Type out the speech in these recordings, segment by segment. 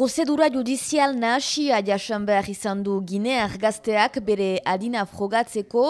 Prozedura judizial nahasia jasan behar izan du Ginea argazteak bere adina frogatzeko,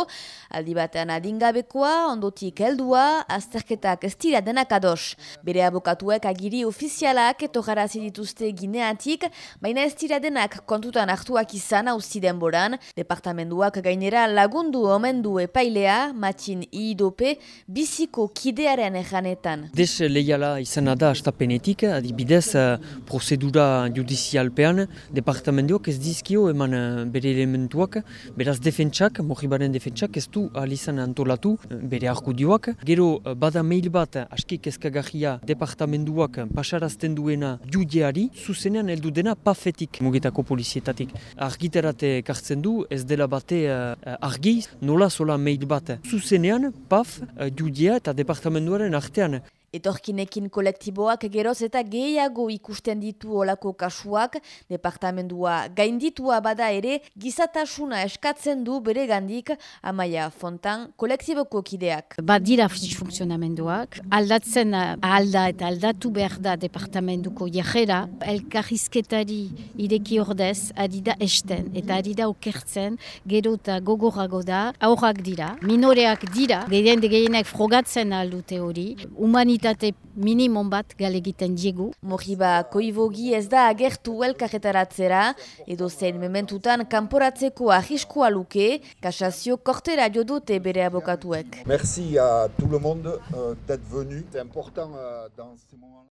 aldi batean adingabekoa, ondotik heldua, azterketak ez dira denak ados. Bere abokatuek agiri ofizialak etogarazi dituzte Gineatik, baina ez dira denak kontutan hartuak izan hauzi denboran, departamenduak gainera lagundu omen du epailea, matxin iidope, biziko kidearen ejanetan. Des lehiala izan da astapenetik, adibidez, eh, prozedura judizialpean, departamentoak ez dizkio eman eh, bere elementuak, beraz defentsak, mojibaren defentsak ez du alizan antolatu eh, bere argudioak. Gero eh, bada mail bat aski kezkagahia departamentuak pasarazten duena judeari, zuzenean heldu dena pafetik mugitako polizietatik. Argiterate kartzen du ez dela bate argi, nola sola mail bat. Zuzenean paf judea eta departamentuaren artean. Etorkinekin kolektiboak geroz eta gehiago ikusten ditu olako kasuak, departamendua gainditua bada ere, gizatasuna eskatzen du bere gandik Amaia Fontan kolektiboko kideak. Badira funtzionamenduak, aldatzen alda eta aldatu behar da departamentuko jajera, elkarrizketari ireki ordez, adida esten eta adida okertzen, gero eta gogorago da, aurrak dira, minoreak dira, gehien gehienek frogatzen aldute hori, humanitatea kuantitate minimum bat galegiten diegu. Mojiba koivogi ez da agertu elkarretaratzera, edo zen mementutan kanporatzeko ahiskoa luke, kasazio kortera jodute bere abokatuek. Merci à tout le monde euh, d'être venu. C'est important euh, dans ces moments